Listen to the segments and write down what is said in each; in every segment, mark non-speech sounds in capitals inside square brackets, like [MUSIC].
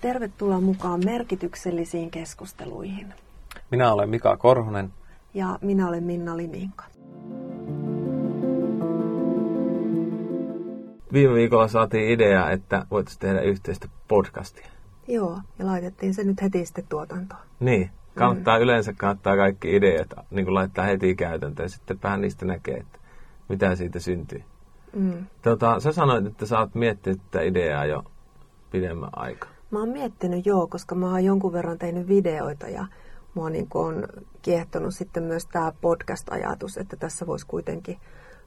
Tervetuloa mukaan merkityksellisiin keskusteluihin. Minä olen Mika Korhonen. Ja minä olen Minna Liminka. Viime viikolla saatiin idea, että voitaisiin tehdä yhteistä podcastia. Joo, ja laitettiin se nyt heti sitten tuotantoon. Niin, kannattaa mm. yleensä kannattaa kaikki ideat niin kuin laittaa heti käytäntöön ja sitten vähän niistä näkee, että mitä siitä syntyy. Mm. Tota, sä sanoit, että sä oot miettinyt tätä ideaa jo pidemmän aikaa. Mä oon miettinyt joo, koska mä oon jonkun verran tehnyt videoita ja mua niin on kiehtonut sitten myös tämä podcast-ajatus, että tässä voisi kuitenkin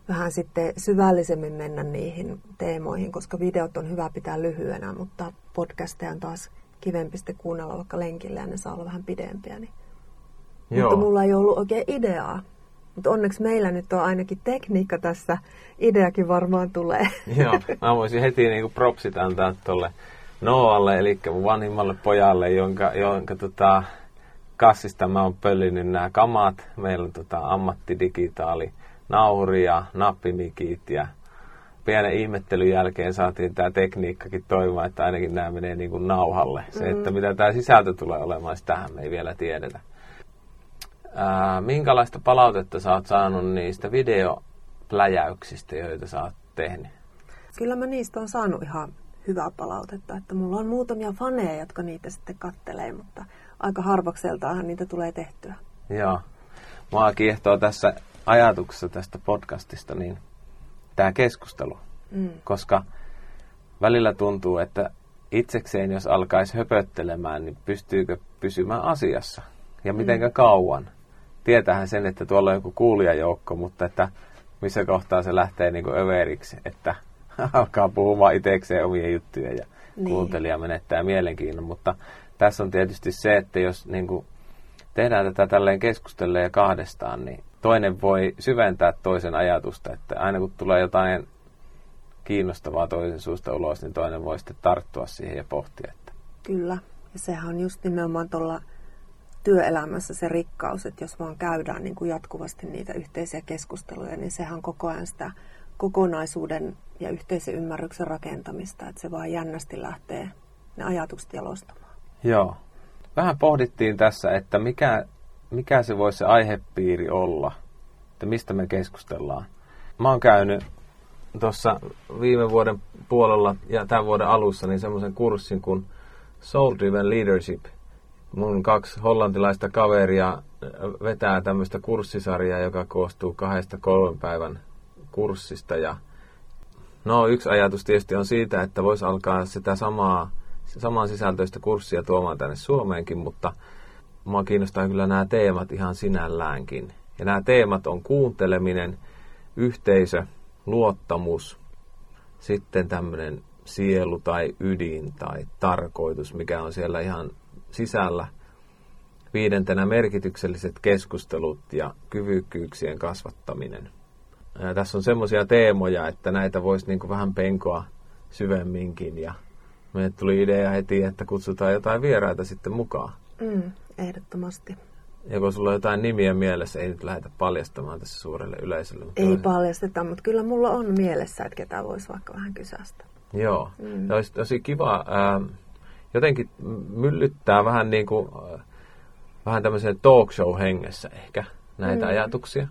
vähän sitten syvällisemmin mennä niihin teemoihin, koska videot on hyvä pitää lyhyenä, mutta podcasteja on taas kivempi sitten kuunnella vaikka lenkillä ja ne saa olla vähän pidempiä. Niin. Joo. Mutta mulla ei ollut oikein ideaa. Mutta onneksi meillä nyt on ainakin tekniikka tässä. Ideakin varmaan tulee. Joo, mä voisin heti niinku propsit antaa tuolle Noalle, eli vanhimmalle pojalle, jonka, jonka tota, kassista mä oon pöllinyt nämä kamat. Meillä on tota, ammattidigitaali nauhuri ja nappimikit ja pienen ihmettelyn jälkeen saatiin tämä tekniikkakin toimimaan, että ainakin nämä menee niin kuin nauhalle. Se, mm. että mitä tämä sisältö tulee olemaan, tähän me ei vielä tiedetä. Ää, minkälaista palautetta sä oot saanut niistä videopläjäyksistä, joita sä oot tehnyt? Kyllä mä niistä on saanut ihan hyvää palautetta. Että mulla on muutamia faneja, jotka niitä sitten kattelee, mutta aika harvakseltaanhan niitä tulee tehtyä. Joo. Mua kiehtoo tässä ajatuksessa tästä podcastista niin tämä keskustelu. Mm. Koska välillä tuntuu, että itsekseen jos alkaisi höpöttelemään, niin pystyykö pysymään asiassa? Ja mitenkä mm. kauan? Tietähän sen, että tuolla on joku kuulijajoukko, mutta että missä kohtaa se lähtee niin kuin överiksi, että [LAUGHS] alkaa puhumaan itsekseen omia juttuja ja niin. kuuntelija menettää mielenkiinnon. Mutta tässä on tietysti se, että jos niin kuin tehdään tätä tälleen keskustellen ja kahdestaan, niin toinen voi syventää toisen ajatusta, että aina kun tulee jotain kiinnostavaa toisen suusta ulos, niin toinen voi sitten tarttua siihen ja pohtia. Että. Kyllä, ja sehän on just nimenomaan tuolla työelämässä se rikkaus, että jos vaan käydään niin kuin jatkuvasti niitä yhteisiä keskusteluja, niin sehän on koko ajan sitä kokonaisuuden ja yhteisen ymmärryksen rakentamista, että se vaan jännästi lähtee ne ajatukset jalostamaan. Joo. Vähän pohdittiin tässä, että mikä, mikä se voisi se aihepiiri olla, että mistä me keskustellaan. Mä oon käynyt tuossa viime vuoden puolella ja tämän vuoden alussa niin semmoisen kurssin kuin Soul Driven Leadership. Mun kaksi hollantilaista kaveria vetää tämmöistä kurssisarjaa, joka koostuu kahdesta kolmen päivän kurssista. Ja no yksi ajatus tietysti on siitä, että voisi alkaa sitä samaa, saman sisältöistä kurssia tuomaan tänne Suomeenkin, mutta mua kiinnostaa kyllä nämä teemat ihan sinälläänkin. Ja nämä teemat on kuunteleminen, yhteisö, luottamus, sitten tämmöinen sielu tai ydin tai tarkoitus, mikä on siellä ihan sisällä. Viidentenä merkitykselliset keskustelut ja kyvykkyyksien kasvattaminen. Tässä on semmoisia teemoja, että näitä voisi niin vähän penkoa syvemminkin ja meille tuli idea heti, että kutsutaan jotain vieraita sitten mukaan. Mm, ehdottomasti. Ja kun sulla on jotain nimiä mielessä, ei nyt lähdetä paljastamaan tässä suurelle yleisölle. Mutta ei paljasteta, mutta kyllä mulla on mielessä, että ketä voisi vaikka vähän kysästä. Joo, mm. olisi tosi kiva. Ää, jotenkin myllyttää vähän niin kuin, vähän tämmöisen talk show hengessä ehkä näitä mm. ajatuksia.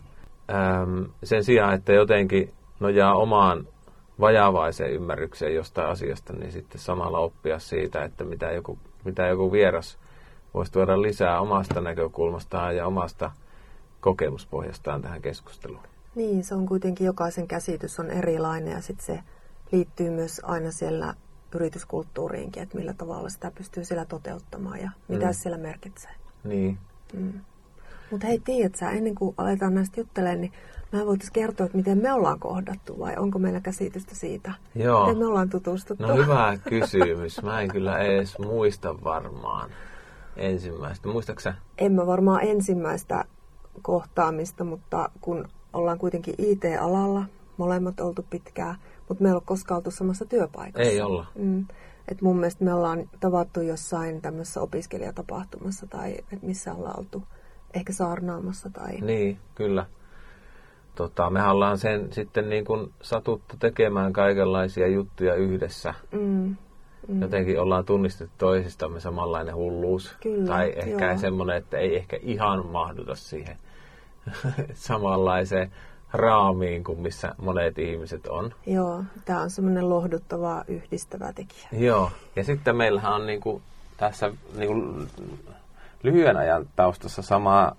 Äm, sen sijaan, että jotenkin nojaa omaan vajavaiseen ymmärrykseen jostain asiasta, niin sitten samalla oppia siitä, että mitä joku, mitä joku vieras voisi tuoda lisää omasta näkökulmastaan ja omasta kokemuspohjastaan tähän keskusteluun. Niin, se on kuitenkin jokaisen käsitys on erilainen ja sitten se liittyy myös aina siellä yrityskulttuuriinkin, että millä tavalla sitä pystyy siellä toteuttamaan ja mitä mm. siellä merkitsee. Niin. Mm. Mutta hei, tiedät sä, ennen kuin aletaan näistä juttelemaan, niin mä voitaisiin kertoa, että miten me ollaan kohdattu vai onko meillä käsitystä siitä? Joo. Miten me ollaan tutustuttu? No hyvä kysymys. Mä en kyllä edes muista varmaan ensimmäistä. Muistaaksä? En mä varmaan ensimmäistä kohtaamista, mutta kun ollaan kuitenkin IT-alalla, molemmat oltu pitkään, mutta me ei ole koskaan oltu samassa työpaikassa. Ei olla. Mm. Et mun mielestä me ollaan tavattu jossain tämmöisessä opiskelijatapahtumassa tai et missä ollaan oltu ehkä saarnaamassa. Tai... Niin, kyllä. Tota, me ollaan sen sitten niin kuin satuttu tekemään kaikenlaisia juttuja yhdessä. Mm. mm. jotenkin ollaan tunnistettu toisistamme samanlainen hulluus. Kyllä, tai ehkä joo. semmoinen, että ei ehkä ihan mahduta siihen [LAUGHS] samanlaiseen raamiin kuin missä monet ihmiset on. Joo, tämä on semmoinen lohduttava yhdistävä tekijä. Joo, ja sitten meillähän on niinku tässä niinku lyhyen ajan taustassa samaa,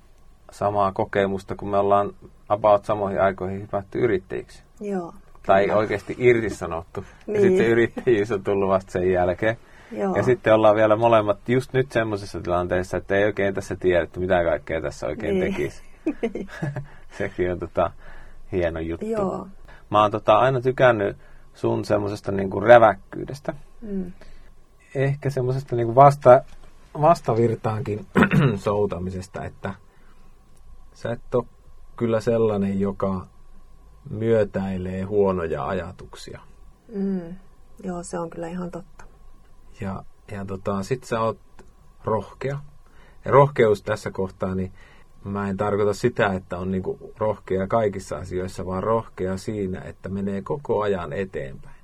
samaa kokemusta, kun me ollaan about samoihin aikoihin hypätty yrittäjiksi. Joo. Tai kyllä. oikeasti irtisanottu. Ja Niin. sitten se yrittäjyys on tullut vasta sen jälkeen. Joo. Ja sitten ollaan vielä molemmat just nyt semmoisessa tilanteessa, että ei oikein tässä tiedä, että mitä kaikkea tässä oikein Niin. tekisi. [LAUGHS] Sekin on tota, hieno juttu. Joo. Mä oon tota, aina tykännyt sun semmoisesta niinku räväkkyydestä. Mm. Ehkä semmoisesta niinku vasta, vastavirtaankin [CLEARS THROAT] soutamisesta, että sä et ole kyllä sellainen, joka myötäilee huonoja ajatuksia. Mm. Joo, se on kyllä ihan totta. Ja, ja tota, sit sä oot rohkea. Ja rohkeus tässä kohtaa, niin mä en tarkoita sitä, että on niinku rohkea kaikissa asioissa, vaan rohkea siinä, että menee koko ajan eteenpäin.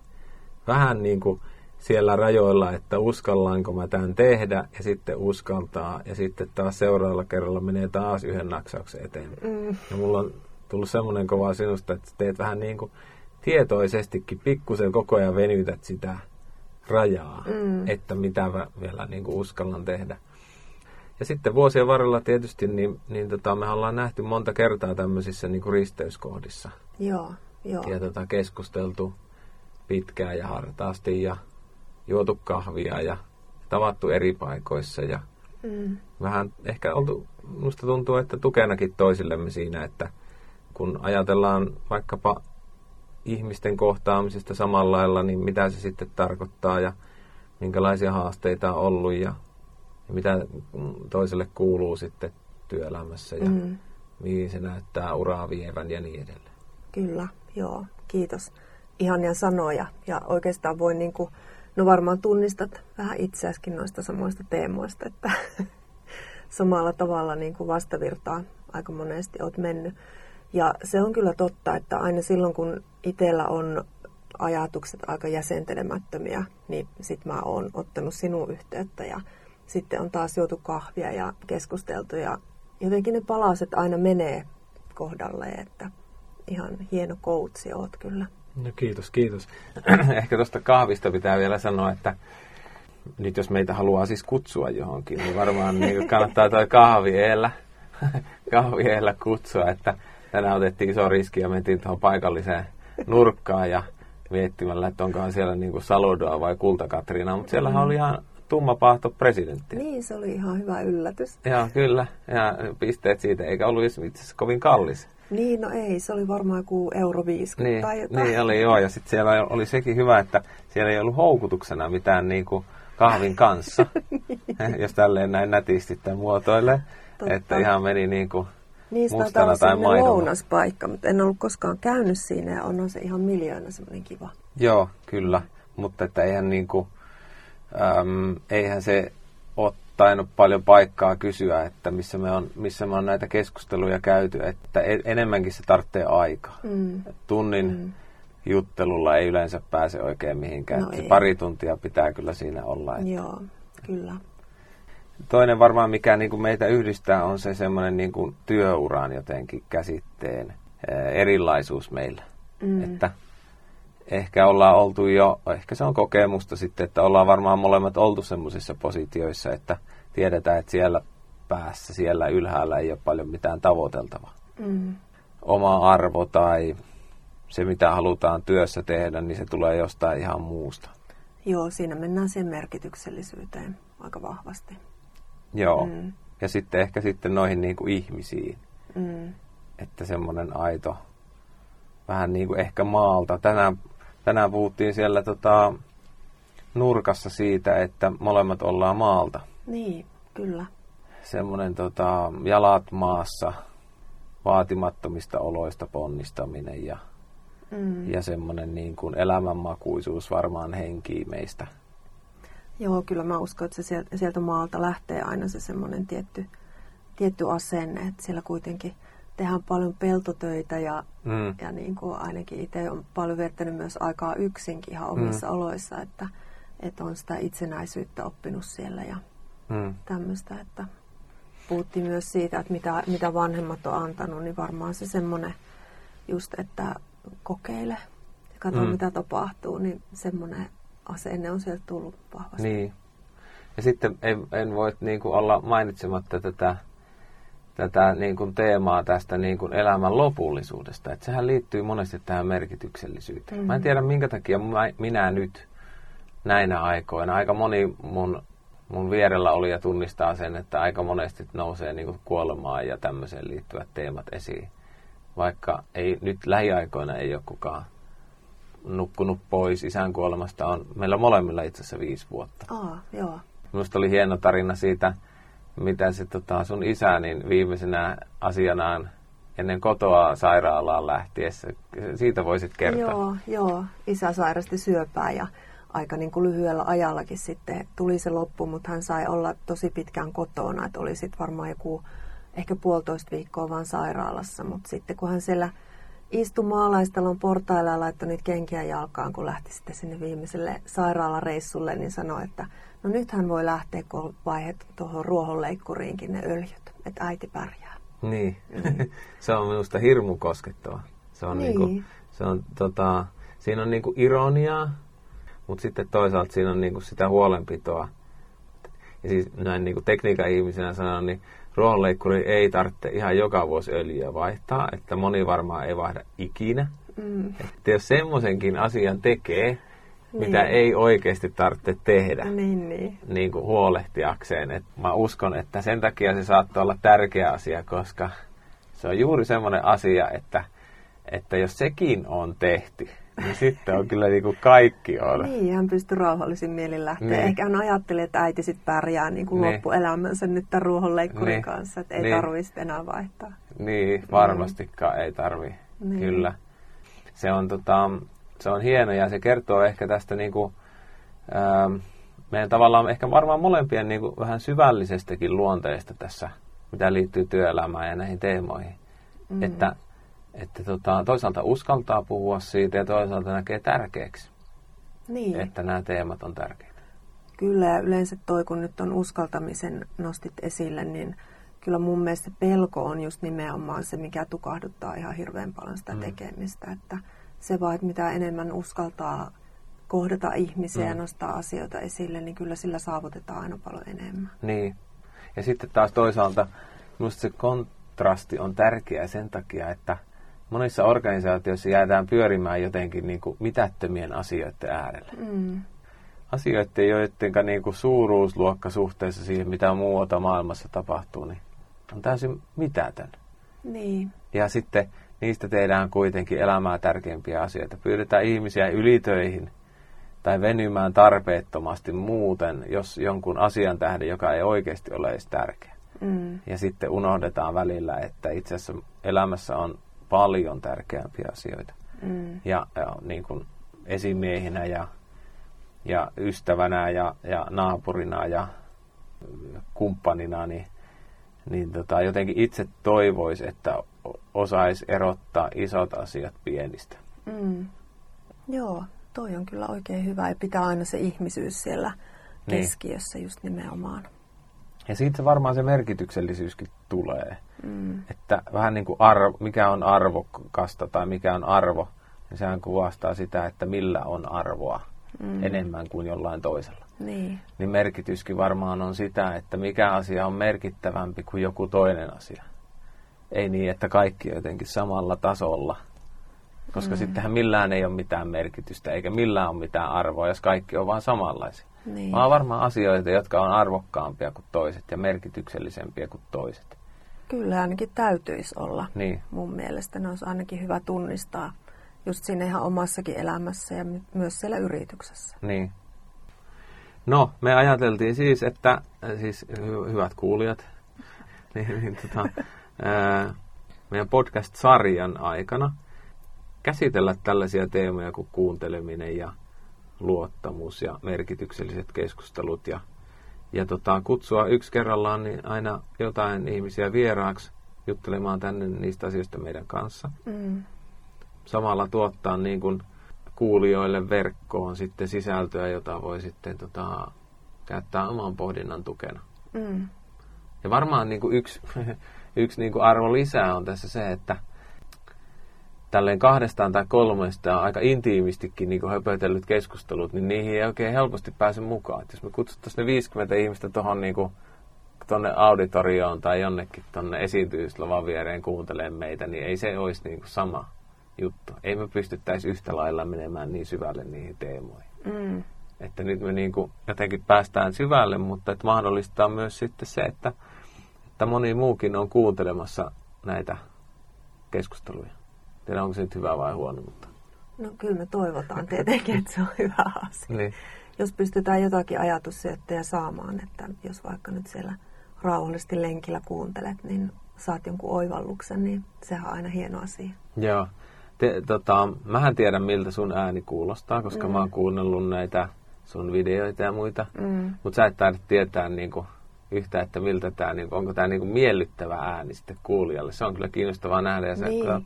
Vähän niin kuin siellä rajoilla, että uskallaanko mä tämän tehdä, ja sitten uskaltaa, ja sitten taas seuraavalla kerralla menee taas yhden naksauksen eteenpäin. Mm. Ja mulla on tullut semmoinen kova sinusta, että teet vähän niin kuin tietoisestikin pikkusen koko ajan venytät sitä rajaa, Mm. että mitä mä vielä niin kuin uskallan tehdä. Ja sitten vuosien varrella tietysti, niin, niin tota, me ollaan nähty monta kertaa tämmöisissä niin kuin risteyskohdissa. Joo, joo. Ja tota, keskusteltu pitkään ja hartaasti ja juotu kahvia ja tavattu eri paikoissa ja Mm. vähän ehkä oltu, musta tuntuu, että tukenakin toisillemme siinä, että kun ajatellaan vaikkapa ihmisten kohtaamisesta samalla lailla, niin mitä se sitten tarkoittaa ja minkälaisia haasteita on ollut ja, ja mitä toiselle kuuluu sitten työelämässä ja Mm. mihin se näyttää uraa vievän ja niin edelleen. Kyllä, joo. Kiitos. Ihania sanoja. Ja oikeastaan voi niin kuin, no varmaan tunnistat vähän itseäskin noista samoista teemoista, että [LAUGHS] samalla tavalla niin kuin vastavirtaa aika monesti olet mennyt. Ja se on kyllä totta, että aina silloin kun itsellä on ajatukset aika jäsentelemättömiä, niin sit mä oon ottanut sinun yhteyttä ja sitten on taas juotu kahvia ja keskusteltu ja jotenkin ne palaset aina menee kohdalleen, että ihan hieno koutsi oot kyllä. No kiitos, kiitos. [CLEARS THROAT] Ehkä tuosta kahvista pitää vielä sanoa, että nyt jos meitä haluaa siis kutsua johonkin, niin varmaan niin kannattaa toi kahvieellä, [LAUGHS] kahvieellä kutsua, että tänään otettiin iso riski ja mentiin tuohon paikalliseen nurkkaan ja miettimällä, että onkohan siellä niin kuin Saludoa vai Kulta-Katriina, mutta siellähän oli ihan tumma pahto presidentti. Niin, se oli ihan hyvä yllätys. Joo, kyllä. Ja pisteet siitä, eikä ollut itse asiassa kovin kallis. Niin, no ei, se oli varmaan joku euro 50 Niin, tai jotain. niin oli joo, ja sitten siellä oli sekin hyvä, että siellä ei ollut houkutuksena mitään niinku kahvin kanssa, [LAUGHS] jos tälleen näin nätisti tämän muotoilee. Totta. Että ihan meni niinku Niistä mustana on tai maidona. lounaspaikka, mutta en ollut koskaan käynyt siinä ja on se ihan miljoona semmoinen kiva. Joo, kyllä, mutta että eihän niinku, äm, eihän se ole tainnut paljon paikkaa kysyä, että missä me on, missä me on näitä keskusteluja käyty, että e- enemmänkin se tarvitsee aikaa. Mm. Tunnin Mm. juttelulla ei yleensä pääse oikein mihinkään. No Se pari tuntia pitää kyllä siinä olla. Että Joo, kyllä. Toinen varmaan, mikä niin kuin meitä yhdistää, on se semmoinen niin kuin työuran jotenkin käsitteen erilaisuus meillä. Mm. Että ehkä ollaan oltu jo, ehkä se on kokemusta sitten, että ollaan varmaan molemmat oltu semmoisissa positioissa, että tiedetään, että siellä päässä, siellä ylhäällä ei ole paljon mitään tavoiteltavaa. Mm. Oma arvo tai se, mitä halutaan työssä tehdä, niin se tulee jostain ihan muusta. Joo, siinä mennään siihen merkityksellisyyteen aika vahvasti. Joo. Mm. Ja sitten ehkä sitten noihin niin kuin ihmisiin. Mm. että semmoinen aito, vähän niin kuin ehkä maalta. Tänään, tänään puhuttiin siellä tota, nurkassa siitä, että molemmat ollaan maalta. Niin, kyllä. Semmoinen tota, jalat maassa, vaatimattomista oloista ponnistaminen ja, Mm. ja semmoinen niin kuin elämänmakuisuus varmaan henkii meistä. Joo, kyllä mä uskon, että se sieltä, maalta lähtee aina se semmoinen tietty, tietty asenne, että siellä kuitenkin tehdään paljon peltotöitä ja, Mm. ja niin kuin ainakin itse on paljon viettänyt myös aikaa yksinkin ihan omissa oloissa, että että on sitä itsenäisyyttä oppinut siellä ja Mm. tämmöistä, että puhuttiin myös siitä, että mitä, mitä vanhemmat on antanut, niin varmaan se semmoinen just, että kokeile ja katso Mm. mitä tapahtuu, niin semmoinen asenne on sieltä tullut vahvasti. Niin. Ja sitten en, en voi niin kuin olla mainitsematta tätä, tätä niin kuin teemaa tästä niin kuin elämän lopullisuudesta. Että sehän liittyy monesti tähän merkityksellisyyteen. Mä en Mm. tiedä minkä takia mä, minä nyt näinä aikoina, aika moni mun, mun vierellä oli ja tunnistaa sen, että aika monesti nousee niin kuin kuolemaan ja tämmöiseen liittyvät teemat esiin. Vaikka ei nyt lähiaikoina ei ole kukaan nukkunut pois isän kuolemasta, on meillä molemmilla itse asiassa viisi vuotta. Aa, joo. Minusta oli hieno tarina siitä, mitä se tota, sun isä niin viimeisenä asianaan ennen kotoa sairaalaan lähtiessä. Siitä voisit kertoa. Joo, joo. Isä sairasti syöpää ja aika niin kuin lyhyellä ajallakin sitten tuli se loppu, mutta hän sai olla tosi pitkään kotona. Että oli sitten varmaan joku ehkä puolitoista viikkoa vaan sairaalassa, mutta sitten kun hän siellä istui maalaistalon portailla ja laittoi niitä kenkiä jalkaan, kun lähti sitten sinne viimeiselle sairaalareissulle, niin sanoi, että no nyt hän voi lähteä, kun vaihet tuohon ruohonleikkuriinkin ne öljyt, että äiti pärjää. Niin. [LAUGHS] se on minusta hirmu koskettava. Se on, Niin. niinku, se on, tota, siinä on niinku ironiaa, mutta sitten toisaalta siinä on niinku sitä huolenpitoa. Ja siis näin niinku tekniikan ihmisenä sanon, niin ruohonleikkuri ei tarvitse ihan joka vuosi öljyä vaihtaa, että moni varmaan ei vaihda ikinä. Mm. Että jos semmoisenkin asian tekee, Niin. mitä ei oikeasti tarvitse tehdä, Niin, niin. niin kuin huolehtiakseen. Et mä uskon, että sen takia se saattaa olla tärkeä asia, koska se on juuri semmoinen asia, että, että jos sekin on tehty, niin sitten on kyllä niin kuin kaikki on. Niin, hän pystyi rauhallisin mielin lähteä. Niin. Ehkä hän ajatteli, että äiti sitten pärjää niin kuin Niin. loppuelämänsä nyt tämän ruohonleikkurin Niin. kanssa, että ei Niin. tarvitse enää vaihtaa. Niin, varmastikaan ei tarvi. Niin. Kyllä. Se on, tota, se on hieno ja se kertoo ehkä tästä niin kuin, ähm, meidän tavallaan ehkä varmaan molempien niin kuin vähän syvällisestäkin luonteesta tässä, mitä liittyy työelämään ja näihin teemoihin. Mm. Että, että tota, toisaalta uskaltaa puhua siitä ja toisaalta näkee tärkeäksi, Niin, että nämä teemat on tärkeitä. kyllä. Ja yleensä toi, kun nyt on uskaltamisen nostit esille, niin kyllä mun mielestä pelko on just nimenomaan se, mikä tukahduttaa ihan hirveän paljon sitä Mm. tekemistä. Että se vaan, että mitä enemmän uskaltaa kohdata ihmisiä ja Mm. nostaa asioita esille, niin kyllä sillä saavutetaan aina paljon enemmän. Niin. Ja sitten taas toisaalta minusta se kontrasti on tärkeä sen takia, että monissa organisaatioissa jäädään pyörimään jotenkin niin kuin mitättömien asioiden äärellä. Mm. Asioiden, joiden niin kuin suuruusluokka suhteessa siihen, mitä muuta maailmassa tapahtuu, niin on täysin mitätön. Niin, Ja sitten niistä tehdään kuitenkin elämää tärkeimpiä asioita. Pyydetään ihmisiä ylitöihin tai venymään tarpeettomasti muuten, jos jonkun asian tähden, joka ei oikeasti ole edes tärkeä. mm. Ja sitten unohdetaan välillä, että itse asiassa elämässä on paljon tärkeämpiä asioita. Mm. Ja, ja niin kuin esimiehinä ja, ja ystävänä ja, ja naapurina ja kumppanina, niin, niin tota, jotenkin itse toivoisi, että osaisi erottaa isot asiat pienistä. Mm. Joo, toi on kyllä oikein hyvä ja pitää aina se ihmisyys siellä Niin. keskiössä just nimenomaan. Ja siitä varmaan se merkityksellisyyskin tulee. Mm. Että vähän niin kuin arvo, mikä on arvokasta tai mikä on arvo, niin sehän kuvastaa sitä, että millä on arvoa Mm. enemmän kuin jollain toisella. Niin, Niin merkityskin varmaan on sitä, että mikä asia on merkittävämpi kuin joku toinen asia. Ei niin, että kaikki on jotenkin samalla tasolla. Koska Mm. sittenhän millään ei ole mitään merkitystä, eikä millään ole mitään arvoa, jos kaikki on vain samanlaisia. niin. Vaan varmaan asioita, jotka on arvokkaampia kuin toiset ja merkityksellisempiä kuin toiset. Kyllä ainakin täytyisi olla. Niin, Mun mielestä ne olisi ainakin hyvä tunnistaa just siinä ihan omassakin elämässä ja my- myös siellä yrityksessä. niin. No, me ajateltiin siis, että, äh, siis hy- hyvät kuulijat, [LAUGHS] niin, niin tota, ää, meidän podcast-sarjan aikana käsitellä tällaisia teemoja kuin kuunteleminen ja luottamus ja merkitykselliset keskustelut ja, ja tota, kutsua yksi kerrallaan niin aina jotain ihmisiä vieraaksi juttelemaan tänne niistä asioista meidän kanssa. Mm. Samalla tuottaa niin kuin kuulijoille verkkoon sitten sisältöä, jota voi sitten tota, käyttää oman pohdinnan tukena. Mm. Ja varmaan niin kuin yksi, [LAUGHS] yksi niin kuin arvo lisää on tässä se, että tälleen kahdestaan tai kolmesta aika intiimistikin niin höpötellyt keskustelut, niin niihin ei oikein helposti pääse mukaan. Et jos me kutsuttaisiin ne 50 ihmistä tuohon niin tuonne auditorioon tai jonnekin tuonne esiintyyslavan viereen kuuntelemaan meitä, niin ei se olisi niin kuin sama juttu. Ei me pystyttäisi yhtä lailla menemään niin syvälle niihin teemoihin. Mm. Että nyt me niin kuin jotenkin päästään syvälle, mutta että mahdollistaa myös sitten se, että, että moni muukin on kuuntelemassa näitä keskusteluja. Tiedä, onko se nyt hyvä vai huono, mutta... No kyllä me toivotaan tietenkin, että se on hyvä asia. niin. Jos pystytään jotakin ajatussyöttejä saamaan, että jos vaikka nyt siellä rauhallisesti lenkillä kuuntelet, niin saat jonkun oivalluksen, niin sehän on aina hieno asia. Joo. Te, tota, mähän tiedän, miltä sun ääni kuulostaa, koska mm. mä oon kuunnellut näitä sun videoita ja muita. Mm. Mutta sä et taida tietää niin kuin, yhtä, että miltä tämä, niin onko tämä niin miellyttävä ääni sitten kuulijalle. Se on kyllä kiinnostavaa nähdä ja se niin, kyllä,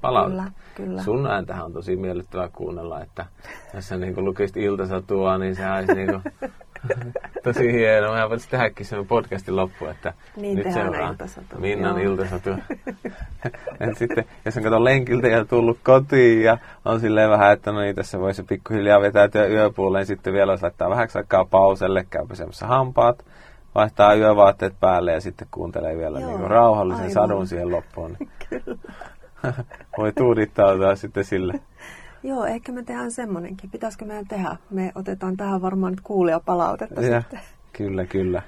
kyllä. Sun ääntähän on tosi miellyttävää kuunnella, että jos sä niin lukisit iltasatua, niin se olisi niin kuin, [LAUGHS] tosi hienoa. Mä voisin tehdäkin sen podcastin loppu, että niin, nyt seuraa Minnan iltasatu. [LAUGHS] [LAUGHS] sitten, jos on kato lenkiltä ja tullut kotiin ja on silleen vähän, että no niin, tässä voisi pikkuhiljaa vetäytyä yöpuoleen, sitten vielä laittaa vähäksi aikaa pauselle, käy pesemässä hampaat, vaihtaa yövaatteet päälle ja sitten kuuntelee vielä Joo, niin rauhallisen aivan. sadun siihen loppuun. [LAUGHS] Kyllä. [LAUGHS] Voi tuudittautua sitten sille. Joo, ehkä me tehdään semmoinenkin. Pitäisikö meidän tehdä? Me otetaan tähän varmaan nyt kuulijapalautetta ja, sitten. Kyllä, kyllä.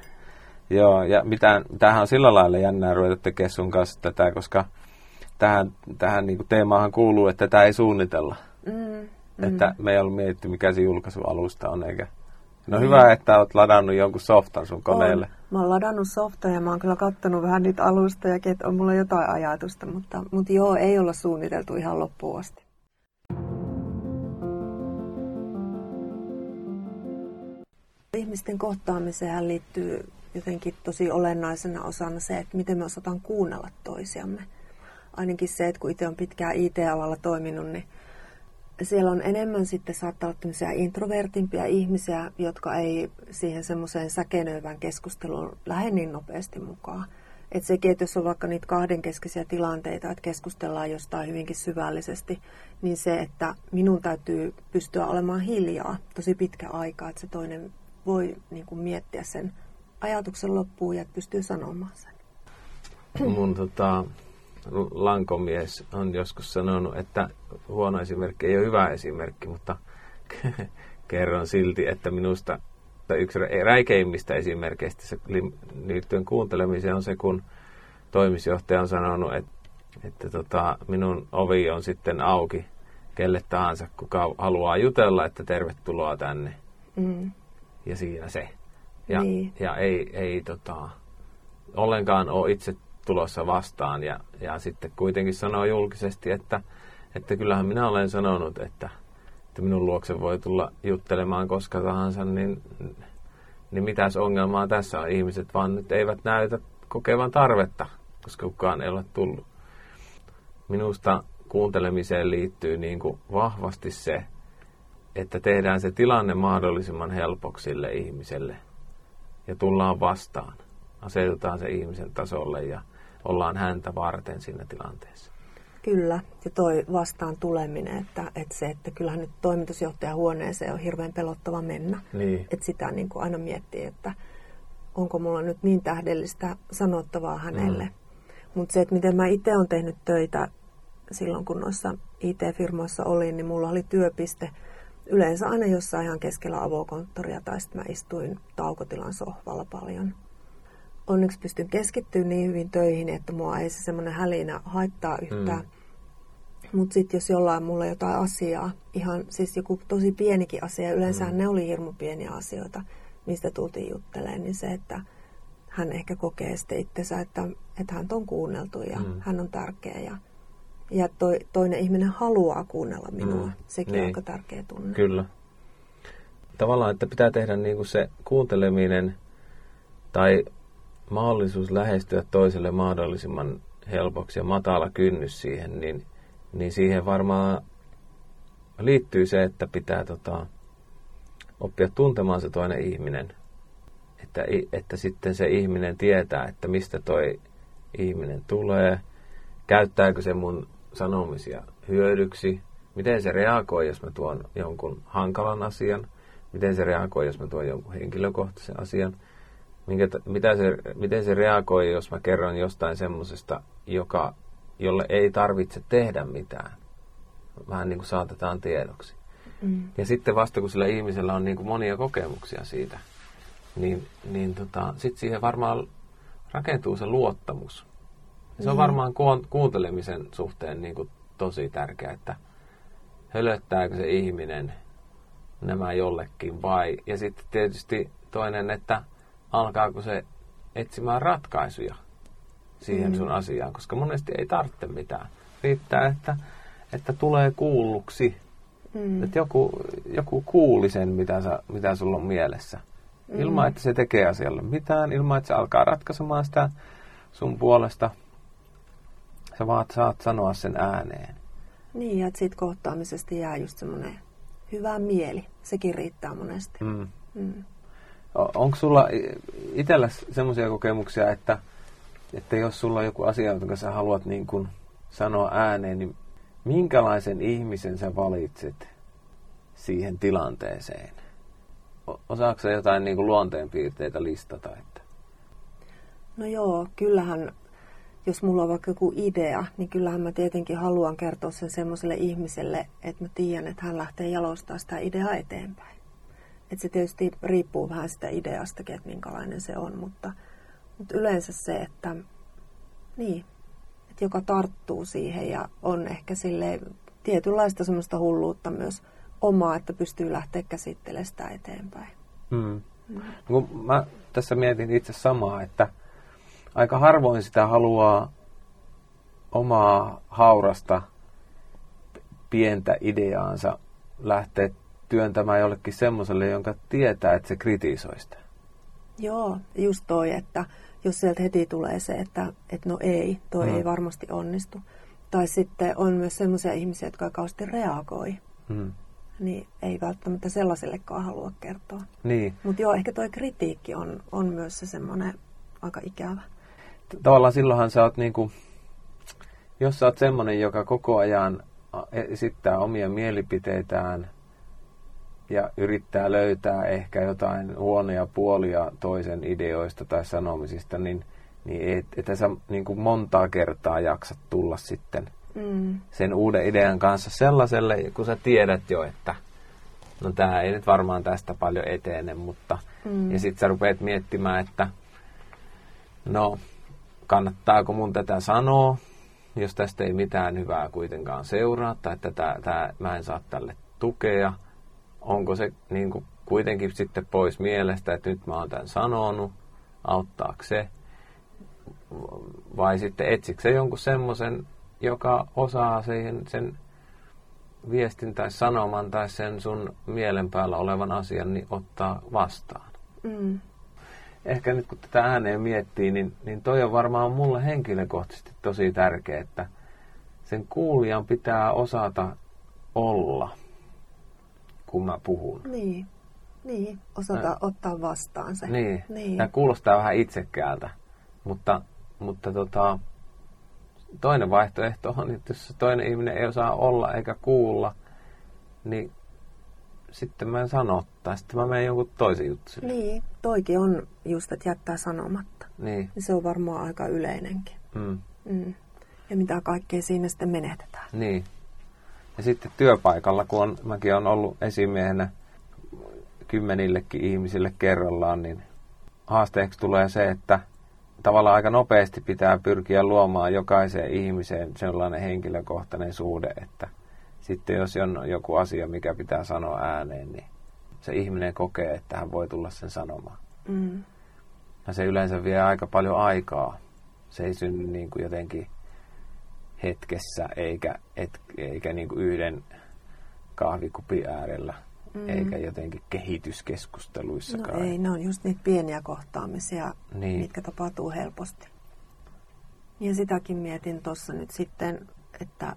Joo, ja mitään, tämähän on sillä lailla jännää ruveta tekemään sun kanssa tätä, koska tähän, tähän niin teemaahan kuuluu, että tätä ei suunnitella. Mm, mm. Että me ei ollut mietitty, mikä se julkaisualusta on, eikä No mm. hyvä, että olet ladannut jonkun softan sun koneelle. On. Mä oon ladannut softa ja mä oon kyllä kattonut vähän niitä alusta ja että on mulla jotain ajatusta, mutta, mutta joo, ei olla suunniteltu ihan loppuun asti. Ihmisten kohtaamiseen liittyy jotenkin tosi olennaisena osana se, että miten me osataan kuunnella toisiamme. Ainakin se, että kun itse on pitkään IT-alalla toiminut, niin siellä on enemmän sitten saattaa olla tämmöisiä introvertimpia ihmisiä, jotka ei siihen semmoiseen säkenöivään keskusteluun lähde niin nopeasti mukaan. Että sekin, että jos on vaikka niitä kahdenkeskeisiä tilanteita, että keskustellaan jostain hyvinkin syvällisesti, niin se, että minun täytyy pystyä olemaan hiljaa tosi pitkä aika, että se toinen voi niin kuin miettiä sen ajatuksen loppuun ja pystyy sanomaan sen. Mun tota, lankomies on joskus sanonut, että huono esimerkki ei ole hyvä esimerkki, mutta [LAUGHS] kerron silti, että minusta yksi räikeimmistä esimerkkeistä se liittyen kuuntelemiseen on se, kun toimisjohtaja on sanonut, että, että tota, minun ovi on sitten auki kelle tahansa, kuka haluaa jutella, että tervetuloa tänne. Mm. Ja siinä se. Ja, niin. ja ei, ei tota, ollenkaan ole itse tulossa vastaan ja, ja sitten kuitenkin sanoo julkisesti, että, että kyllähän minä olen sanonut, että, että minun luokse voi tulla juttelemaan koska tahansa, niin, niin mitäs ongelmaa tässä on? Ihmiset vaan nyt eivät näytä kokevan tarvetta, koska kukaan ei ole tullut. Minusta kuuntelemiseen liittyy niin kuin vahvasti se, että tehdään se tilanne mahdollisimman helpoksi sille ihmiselle ja tullaan vastaan. Asetutaan se ihmisen tasolle ja ollaan häntä varten siinä tilanteessa. Kyllä, ja toi vastaan tuleminen, että, että se, että kyllähän nyt toimitusjohtajan huoneeseen on hirveän pelottava mennä. Niin. Että sitä niin kuin aina miettii, että onko mulla nyt niin tähdellistä sanottavaa hänelle. Mm. Mutta se, että miten mä itse olen tehnyt töitä silloin, kun noissa IT-firmoissa olin, niin mulla oli työpiste yleensä aina jossain ihan keskellä avokonttoria, tai sitten mä istuin taukotilan sohvalla paljon onneksi pystyn keskittymään niin hyvin töihin, että mua ei se semmoinen hälinä haittaa yhtään. Mm. Mutta sitten jos jollain mulla jotain asiaa, ihan siis joku tosi pienikin asia, yleensä mm. ne oli hirmu pieniä asioita, mistä tultiin juttelemaan, niin se, että hän ehkä kokee sitten itsensä, että, että hän on kuunneltu ja mm. hän on tärkeä ja, ja toi, toinen ihminen haluaa kuunnella minua. Mm. Sekin niin. on aika tärkeä tunne. Kyllä. Tavallaan, että pitää tehdä niin kuin se kuunteleminen tai mahdollisuus lähestyä toiselle mahdollisimman helpoksi ja matala kynnys siihen, niin, niin siihen varmaan liittyy se, että pitää tota, oppia tuntemaan se toinen ihminen. Että, että sitten se ihminen tietää, että mistä toi ihminen tulee, käyttääkö se mun sanomisia hyödyksi, miten se reagoi, jos mä tuon jonkun hankalan asian, miten se reagoi, jos mä tuon jonkun henkilökohtaisen asian, minkä, mitä se, miten se reagoi, jos mä kerron jostain semmoisesta, joka, jolle ei tarvitse tehdä mitään. Vähän niin kuin saatetaan tiedoksi. Mm. Ja sitten vasta kun sillä ihmisellä on niin kuin monia kokemuksia siitä, niin, niin tota, sitten siihen varmaan rakentuu se luottamus. Se on mm. varmaan kuuntelemisen suhteen niin kuin tosi tärkeää, että hölöttääkö se ihminen nämä jollekin vai... Ja sitten tietysti toinen, että alkaako se etsimään ratkaisuja siihen mm. sun asiaan, koska monesti ei tarvitse mitään. Riittää, että, että tulee kuulluksi. Mm. Että joku, joku kuuli sen, mitä, sä, mitä sulla on mielessä. Mm. Ilman, että se tekee asialle mitään, ilman, että se alkaa ratkaisemaan sitä sun puolesta. Sä vaan saat sanoa sen ääneen. Niin, ja siitä kohtaamisesta jää just semmoinen hyvä mieli. Sekin riittää monesti. Mm. Mm. Onko sulla itsellä semmoisia kokemuksia, että, että jos sulla on joku asia, jonka sä haluat niin kuin sanoa ääneen, niin minkälaisen ihmisen sä valitset siihen tilanteeseen? Osaatko jotain niin kuin luonteenpiirteitä listata? Että? No joo, kyllähän jos mulla on vaikka joku idea, niin kyllähän mä tietenkin haluan kertoa sen semmoiselle ihmiselle, että mä tiedän, että hän lähtee jalostaa sitä ideaa eteenpäin. Et se tietysti riippuu vähän sitä ideasta, että minkälainen se on, mutta, mutta yleensä se, että niin, että joka tarttuu siihen ja on ehkä sille tietynlaista semmoista hulluutta myös omaa, että pystyy lähteä käsittelemään sitä eteenpäin. Hmm. Hmm. No, mä tässä mietin itse samaa, että aika harvoin sitä haluaa omaa haurasta pientä ideaansa lähteä työntämään jollekin semmoiselle, jonka tietää, että se kritisoi sitä. Joo, just toi, että jos sieltä heti tulee se, että, että no ei, toi mm. ei varmasti onnistu. Tai sitten on myös semmoisia ihmisiä, jotka kauheasti reagoi. Mm. Niin ei välttämättä sellaisellekaan halua kertoa. Niin. Mutta joo, ehkä toi kritiikki on, on myös se semmoinen aika ikävä. Tavallaan silloinhan sä oot niinku, jos sä oot semmoinen, joka koko ajan esittää omia mielipiteitään – ja yrittää löytää ehkä jotain huonoja puolia toisen ideoista tai sanomisista, niin, niin et, että sä niin kuin montaa kertaa jaksat tulla sitten mm. sen uuden idean kanssa sellaiselle, kun sä tiedät jo, että no tämä ei nyt varmaan tästä paljon etene, mutta mm. ja sitten sä rupeat miettimään, että no kannattaako mun tätä sanoa, jos tästä ei mitään hyvää kuitenkaan seuraa, tai että tää, tää, mä en saa tälle tukea, onko se niin kuin kuitenkin sitten pois mielestä, että nyt mä oon tämän sanonut, auttaako se, vai sitten etsikö se jonkun semmoisen, joka osaa siihen, sen viestin tai sanoman tai sen sun mielen päällä olevan asian, niin ottaa vastaan. Mm. Ehkä nyt kun tätä ääneen miettii, niin, niin toi on varmaan mulle henkilökohtaisesti tosi tärkeää, että sen kuulijan pitää osata olla – kun mä puhun. Niin, niin. osata no. ottaa vastaan se. Niin. niin. Tämä kuulostaa vähän itsekkäältä, mutta, mutta tota, toinen vaihtoehto on, että jos toinen ihminen ei osaa olla eikä kuulla, niin sitten mä en sano, tai sitten mä menen jonkun toisen juttu. Niin, toikin on just, että jättää sanomatta. Niin. Se on varmaan aika yleinenkin. Mm. Mm. Ja mitä kaikkea siinä sitten menetetään. Niin. Ja sitten työpaikalla, kun on, mäkin olen ollut esimiehenä kymmenillekin ihmisille kerrallaan, niin haasteeksi tulee se, että tavallaan aika nopeasti pitää pyrkiä luomaan jokaiseen ihmiseen sellainen henkilökohtainen suhde, että sitten jos on joku asia, mikä pitää sanoa ääneen, niin se ihminen kokee, että hän voi tulla sen sanomaan. Mm. Ja se yleensä vie aika paljon aikaa. Se ei synny niin kuin jotenkin hetkessä, eikä, et, eikä niin kuin yhden kahvikupin äärellä, mm. eikä jotenkin kehityskeskusteluissa. No ei, ne on just niitä pieniä kohtaamisia, niin. mitkä tapahtuu helposti. Ja sitäkin mietin tuossa nyt sitten, että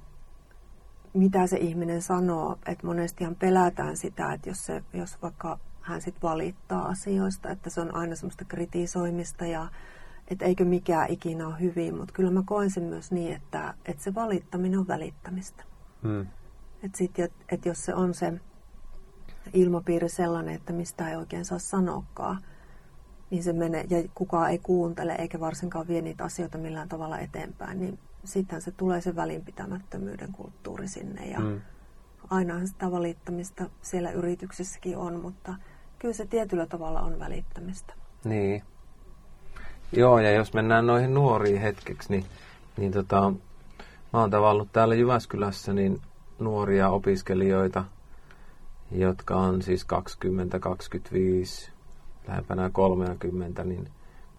mitä se ihminen sanoo. Että monestihan pelätään sitä, että jos, se, jos vaikka hän sitten valittaa asioista, että se on aina semmoista kritisoimista ja että eikö mikään ikinä ole hyvin, mutta kyllä mä koen sen myös niin, että, että se valittaminen on välittämistä. Hmm. Että sit, et jos se on se ilmapiiri sellainen, että mistä ei oikein saa sanoakaan, niin se menee, ja kukaan ei kuuntele eikä varsinkaan vie niitä asioita millään tavalla eteenpäin, niin sitten se tulee se välinpitämättömyyden kulttuuri sinne. Ja mm. ainahan sitä valittamista siellä yrityksessäkin on, mutta kyllä se tietyllä tavalla on välittämistä. Niin. Joo, ja jos mennään noihin nuoriin hetkeksi, niin, niin tota, mä oon tavannut täällä Jyväskylässä niin nuoria opiskelijoita, jotka on siis 20, 25, lähempänä 30, niin,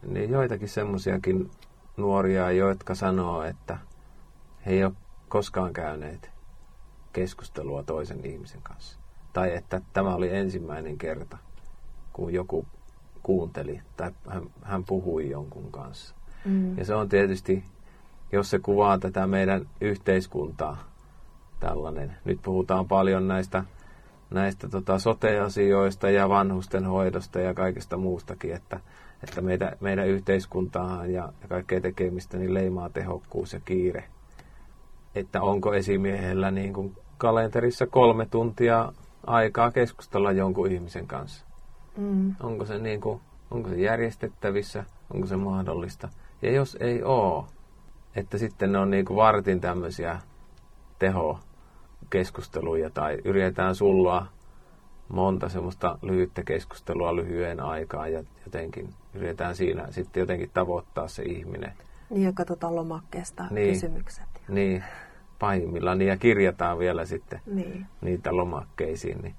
niin joitakin semmoisiakin nuoria, jotka sanoo, että he ei ole koskaan käyneet keskustelua toisen ihmisen kanssa. Tai että tämä oli ensimmäinen kerta, kun joku kuunteli tai hän, hän puhui jonkun kanssa. Mm. Ja se on tietysti, jos se kuvaa tätä meidän yhteiskuntaa, tällainen. Nyt puhutaan paljon näistä, näistä tota sote-asioista ja vanhusten hoidosta ja kaikesta muustakin, että, että meidän, meidän yhteiskuntaan ja, ja kaikkea tekemistä niin leimaa tehokkuus ja kiire. Että onko esimiehellä niin kuin kalenterissa kolme tuntia aikaa keskustella jonkun ihmisen kanssa. Mm. Onko, se niin kuin, onko se järjestettävissä, onko se mahdollista. Ja jos ei ole, että sitten ne on niin kuin vartin tämmöisiä tehokeskusteluja tai yritetään sulloa monta semmoista lyhyttä keskustelua lyhyen aikaan ja jotenkin yritetään siinä sitten jotenkin tavoittaa se ihminen. Niin, ja katsotaan lomakkeesta niin, kysymykset. Niin, pahimmillaan, niin ja kirjataan vielä sitten niin. niitä lomakkeisiin. Niin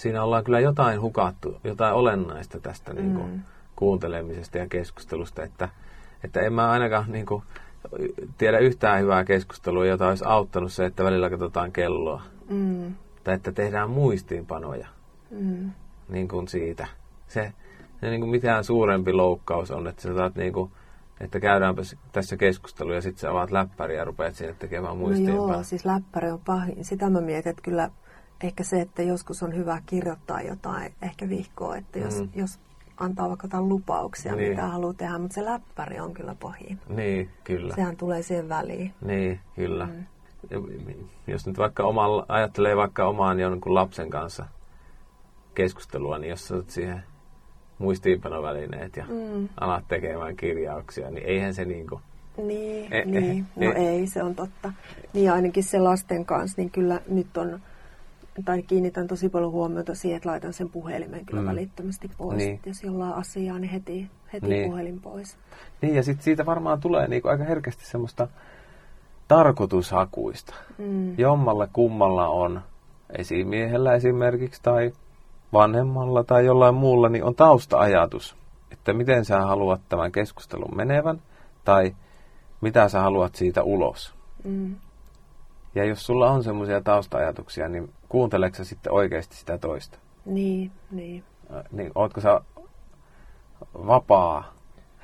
siinä ollaan kyllä jotain hukattu, jotain olennaista tästä niin kuin, mm. kuuntelemisesta ja keskustelusta, että, että en mä ainakaan niin kuin, tiedä yhtään hyvää keskustelua, jota olisi auttanut se, että välillä katsotaan kelloa. Mm. Tai että tehdään muistiinpanoja mm. niin kuin siitä. Se, se niin kuin mitään suurempi loukkaus on, että sä saat niin kuin, että käydäänpä tässä keskustelua ja sitten sä avaat läppäri ja rupeat sinne tekemään muistiinpanoja. No joo, siis läppäri on pahin. Sitä mä mietin, että kyllä ehkä se, että joskus on hyvä kirjoittaa jotain, ehkä vihkoa, että jos, mm. jos antaa vaikka jotain lupauksia, niin. mitä haluaa tehdä, mutta se läppäri on kyllä pohjin. Niin, kyllä. Sehän tulee siihen väliin. Niin, kyllä. Mm. Jos nyt vaikka omalla, ajattelee vaikka omaan jonkun lapsen kanssa keskustelua, niin jos olet siihen muistiinpanovälineet ja mm. alat tekemään kirjauksia, niin eihän se niin kuin... Niin, e, niin. E, no e, ei, se on totta. Niin ainakin se lasten kanssa, niin kyllä nyt on tai kiinnitän tosi paljon huomiota siihen, että laitan sen puhelimen kyllä mm. välittömästi pois. Niin. Jos jollain asiaa, niin heti, heti niin. puhelin pois. Niin, ja sitten siitä varmaan tulee niinku aika herkästi semmoista tarkoitushakuista. Mm. Jommalla kummalla on esimiehellä esimerkiksi tai vanhemmalla tai jollain muulla, niin on tausta-ajatus, että miten sä haluat tämän keskustelun menevän tai mitä sä haluat siitä ulos. Mm. Ja jos sulla on semmoisia tausta-ajatuksia, niin kuunteleeko sä sitten oikeasti sitä toista? Niin, niin. Niin, ootko sä vapaa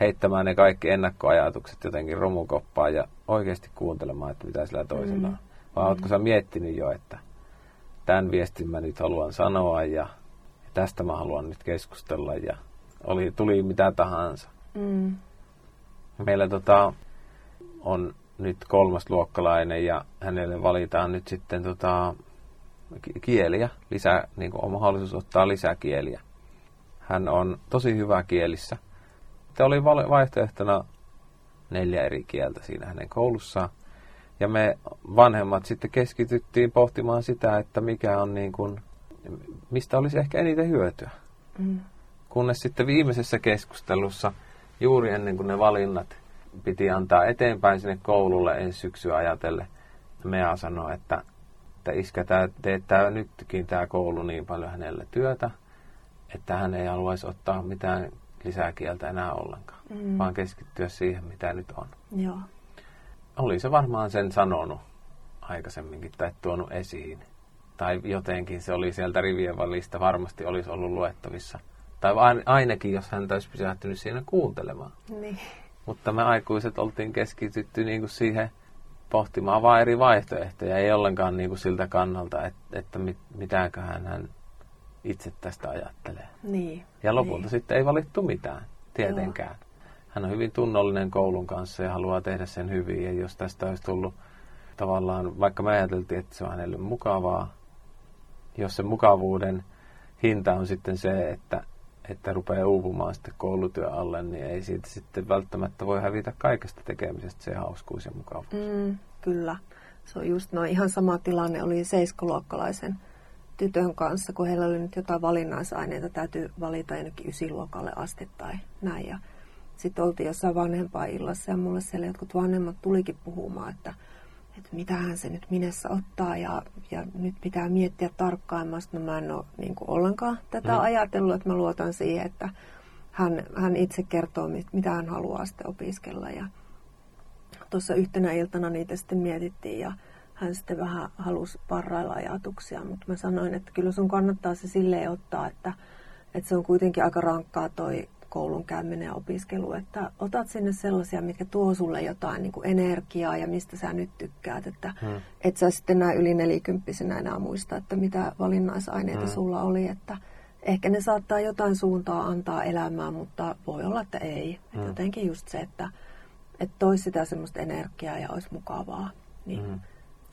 heittämään ne kaikki ennakkoajatukset jotenkin romukoppaan ja oikeasti kuuntelemaan, että mitä sillä toisella mm. on? Vai mm. ootko sä miettinyt jo, että tämän viestin mä nyt haluan sanoa ja, ja tästä mä haluan nyt keskustella ja oli, tuli mitä tahansa. Mm. Meillä tota, on nyt kolmas luokkalainen ja hänelle valitaan nyt sitten tota, kieliä, lisää, niin kuin on mahdollisuus ottaa lisäkieliä. Hän on tosi hyvä kielissä. Tämä oli vaihtoehtona neljä eri kieltä siinä hänen koulussaan. Ja me vanhemmat sitten keskityttiin pohtimaan sitä, että mikä on niin kuin, mistä olisi ehkä eniten hyötyä. Mm. Kunnes sitten viimeisessä keskustelussa, juuri ennen kuin ne valinnat piti antaa eteenpäin sinne koululle ensi syksyä ajatelle, Mea sanoi, että että iskä tää, teettää nytkin tämä koulu niin paljon hänelle työtä, että hän ei haluaisi ottaa mitään lisäkieltä enää ollenkaan, mm. vaan keskittyä siihen, mitä nyt on. Joo. Oli se varmaan sen sanonut aikaisemminkin tai tuonut esiin. Tai jotenkin se oli sieltä rivien välistä varmasti olisi ollut luettavissa. Tai ainakin, jos hän olisi pysähtynyt siinä kuuntelemaan. Niin. Mutta me aikuiset oltiin keskitytty niin kuin siihen pohtimaan vain eri vaihtoehtoja, ei ollenkaan niin kuin siltä kannalta, että, että mit, mitäköhän hän itse tästä ajattelee. Niin. Ja lopulta niin. sitten ei valittu mitään, tietenkään. Joo. Hän on hyvin tunnollinen koulun kanssa ja haluaa tehdä sen hyvin. Ja jos tästä olisi tullut tavallaan, vaikka me ajateltiin, että se on hänelle mukavaa, jos se mukavuuden hinta on sitten se, että, että rupeaa uupumaan sitten koulutyö alle, niin ei siitä sitten välttämättä voi hävitä kaikesta tekemisestä se hauskuus ja mukavuus. Mm, kyllä. Se on just noin. Ihan sama tilanne oli seiskoluokkalaisen tytön kanssa, kun heillä oli nyt jotain valinnaisaineita, täytyy valita jonnekin ysiluokalle asti tai näin. Ja sitten oltiin jossain vanhempaa illassa ja mulle siellä jotkut vanhemmat tulikin puhumaan, että, että mitähän se nyt minessä ottaa ja, ja nyt pitää miettiä tarkkaan. Mä, no, mä en ole niin kuin ollenkaan tätä mm. ajatellut, että mä luotan siihen, että hän, hän itse kertoo, mitä hän haluaa sitten opiskella. Ja tuossa yhtenä iltana niitä sitten mietittiin ja hän sitten vähän halusi parrailla ajatuksia, mutta mä sanoin, että kyllä sun kannattaa se silleen ottaa, että, että se on kuitenkin aika rankkaa toi koulun käyminen ja opiskelu, että otat sinne sellaisia, mitkä tuo sulle jotain niin kuin energiaa ja mistä sä nyt tykkäät, että hmm. et sä sitten näin yli nelikymppisenä enää muista, että mitä valinnaisaineita hmm. sulla oli, että ehkä ne saattaa jotain suuntaa antaa elämään, mutta voi olla, että ei. Hmm. Et jotenkin just se, että et toisi sitä semmoista energiaa ja olisi mukavaa, niin hmm.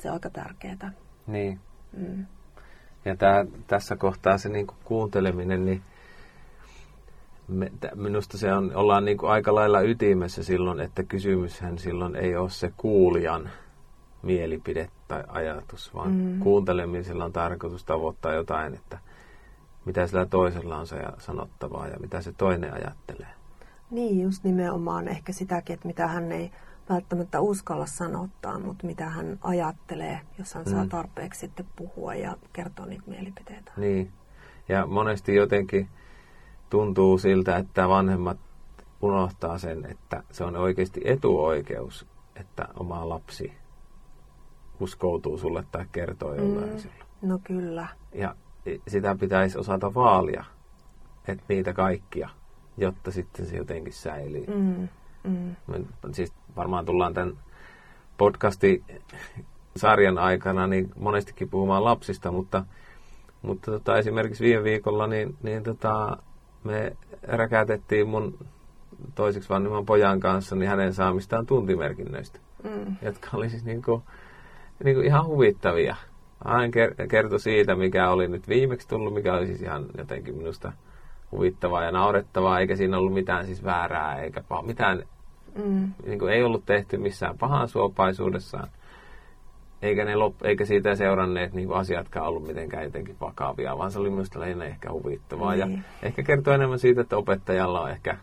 se on aika tärkeää. Niin. Hmm. Ja tää, tässä kohtaa se niinku kuunteleminen, niin me, minusta se on, ollaan niin kuin aika lailla ytimessä silloin, että kysymyshän silloin ei ole se kuulijan mielipide tai ajatus, vaan mm. kuuntelemisella on tarkoitus tavoittaa jotain, että mitä sillä toisella on se sanottavaa ja mitä se toinen ajattelee. Niin, just nimenomaan ehkä sitäkin, että mitä hän ei välttämättä uskalla sanottaa, mutta mitä hän ajattelee, jos hän mm. saa tarpeeksi sitten puhua ja kertoa niitä mielipiteitä. Niin, ja monesti jotenkin tuntuu siltä, että vanhemmat unohtaa sen, että se on oikeasti etuoikeus, että oma lapsi uskoutuu sulle tai kertoo jollain mm, No kyllä. Ja sitä pitäisi osata vaalia, että niitä kaikkia, jotta sitten se jotenkin säilyy. Mm, mm. siis varmaan tullaan tämän podcasti sarjan aikana niin monestikin puhumaan lapsista, mutta, mutta tota, esimerkiksi viime viikolla niin, niin tota, me räkätettiin mun toiseksi vanhemman pojan kanssa niin hänen saamistaan tuntimerkinnöistä, mm. jotka oli siis niinku, niinku ihan huvittavia. Hän kertoi siitä, mikä oli nyt viimeksi tullut, mikä oli siis ihan jotenkin minusta huvittavaa ja naurettavaa, eikä siinä ollut mitään siis väärää, eikä paha, mitään, mm. niin kuin ei ollut tehty missään pahan suopaisuudessaan eikä, ne lop, eikä siitä seuranneet niin kuin asiatkaan ollut mitenkään jotenkin vakavia, vaan se oli minusta lähinnä ehkä huvittavaa. Niin. Ja ehkä kertoo enemmän siitä, että opettajalla on ehkä,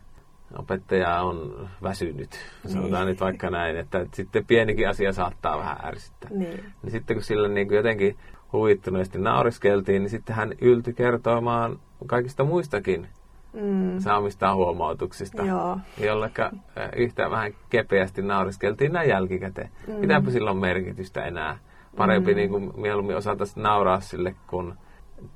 opettaja on väsynyt, niin. sanotaan nyt vaikka näin, että, sitten pienikin asia saattaa vähän ärsyttää. Niin. niin sitten kun sillä niin kuin jotenkin huvittuneesti nauriskeltiin, niin sitten hän yltyi kertomaan kaikista muistakin mm. saamistaan huomautuksista, Joo. jolleka yhtä vähän kepeästi nauriskeltiin näin jälkikäteen. Mm. Mitäpä sillä on merkitystä enää? Parempi mm. niin kuin, mieluummin osata nauraa sille, kun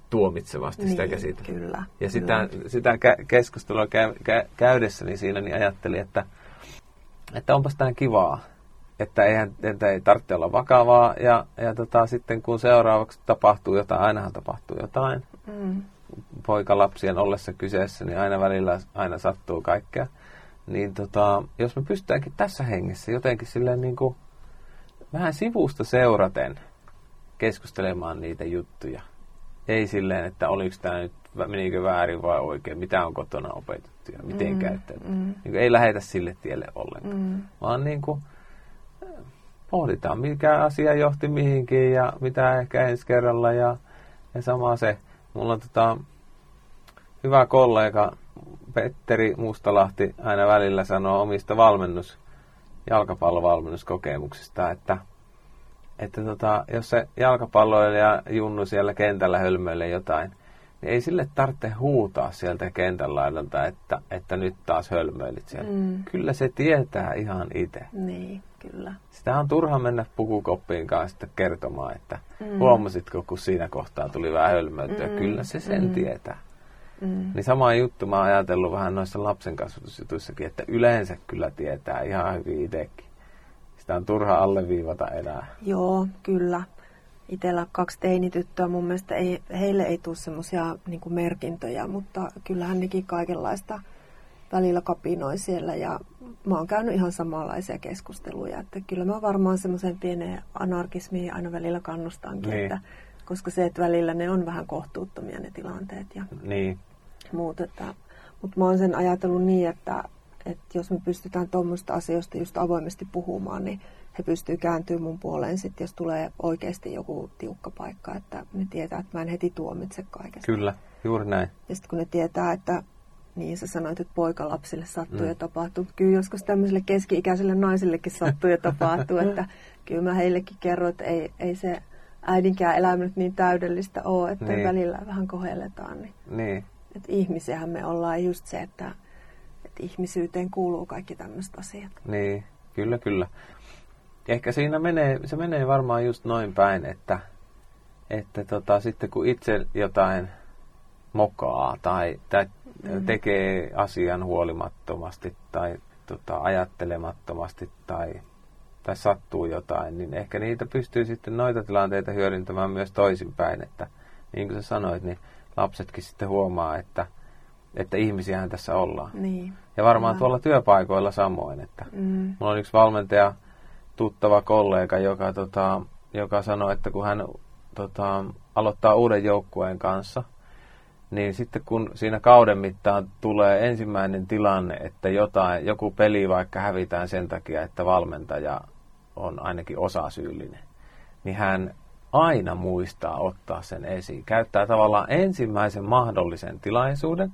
tuomitsevasti niin, sitä käsitä. Kyllä, ja sitä, kyllä. sitä keskustelua käy, kä, käydessäni siinä niin ajattelin, että, että onpas tämä kivaa. Että eihän, että ei tarvitse olla vakavaa ja, ja tota, sitten kun seuraavaksi tapahtuu jotain, ainahan tapahtuu jotain. Mm poikalapsien ollessa kyseessä, niin aina välillä aina sattuu kaikkea. Niin tota, jos me pystytäänkin tässä hengessä jotenkin silleen niin kuin vähän sivusta seuraten keskustelemaan niitä juttuja. Ei silleen, että oliko tämä nyt, menikö väärin vai oikein, mitä on kotona opetettu ja miten mm, käyttäytyy. Mm. Niin ei lähetä sille tielle ollenkaan. Mm. Vaan niin kuin, pohditaan, mikä asia johti mihinkin ja mitä ehkä ensi kerralla ja, ja sama se Mulla on tota, hyvä kollega Petteri Mustalahti aina välillä sanoo omista valmennus, jalkapallovalmennuskokemuksista, että, että tota, jos se jalkapalloilija Junnu siellä kentällä hölmöilee jotain, niin ei sille tarvitse huutaa sieltä kentän laidalta, että, että nyt taas hölmöilit siellä. Mm. Kyllä se tietää ihan itse. Niin, kyllä. Sitä on turha mennä pukukoppiin kanssa kertomaan, että mm. huomasitko, kun siinä kohtaa tuli vähän hölmöityä. Mm. Kyllä se sen mm. tietää. Mm. Niin sama juttu mä oon ajatellut vähän noissa lapsen kasvatusjutuissakin, että yleensä kyllä tietää ihan hyvin itsekin. Sitä on turha alleviivata enää. Joo, kyllä. Itellä kaksi teinityttöä, mun mielestä ei, heille ei tule semmoisia niin merkintöjä, mutta kyllähän nekin kaikenlaista välillä kapinoi siellä ja mä oon käynyt ihan samanlaisia keskusteluja, että kyllä mä varmaan semmoiseen pieneen anarkismiin aina välillä kannustankin, niin. että, koska se, että välillä ne on vähän kohtuuttomia ne tilanteet ja niin. muut, että, mutta mä oon sen ajatellut niin, että, että jos me pystytään tuommoista asioista just avoimesti puhumaan, niin he pystyy kääntyä mun puoleen sitten, jos tulee oikeasti joku tiukka paikka, että ne tietää, että mä en heti tuomitse kaikesta. Kyllä, juuri näin. Ja sitten kun ne tietää, että niin sä sanoit, että poikalapsille sattuu mm. ja tapahtuu. Kyllä joskus tämmöiselle keski-ikäiselle naisillekin sattuu ja tapahtuu, että [LAUGHS] kyllä mä heillekin kerron, että ei, ei se äidinkään elämä nyt niin täydellistä ole, että niin. välillä vähän kohelletaan. Niin. niin. Että ihmisiähän me ollaan just se, että, että ihmisyyteen kuuluu kaikki tämmöiset asiat. Niin, kyllä kyllä. Ehkä siinä menee, se menee varmaan just noin päin, että, että tota, sitten kun itse jotain mokaa tai, tai mm-hmm. tekee asian huolimattomasti tai tota, ajattelemattomasti tai, tai sattuu jotain, niin ehkä niitä pystyy sitten noita tilanteita hyödyntämään myös toisinpäin, että niin kuin sä sanoit, niin lapsetkin sitten huomaa, että, että ihmisiähän tässä ollaan. Niin. Ja varmaan tuolla työpaikoilla samoin, että mm. mulla on yksi valmentaja, tuttava kollega, joka, tota, joka sanoi, että kun hän tota, aloittaa uuden joukkueen kanssa, niin sitten kun siinä kauden mittaan tulee ensimmäinen tilanne, että jotain, joku peli vaikka hävitään sen takia, että valmentaja on ainakin osasyyllinen, niin hän aina muistaa ottaa sen esiin. Käyttää tavallaan ensimmäisen mahdollisen tilaisuuden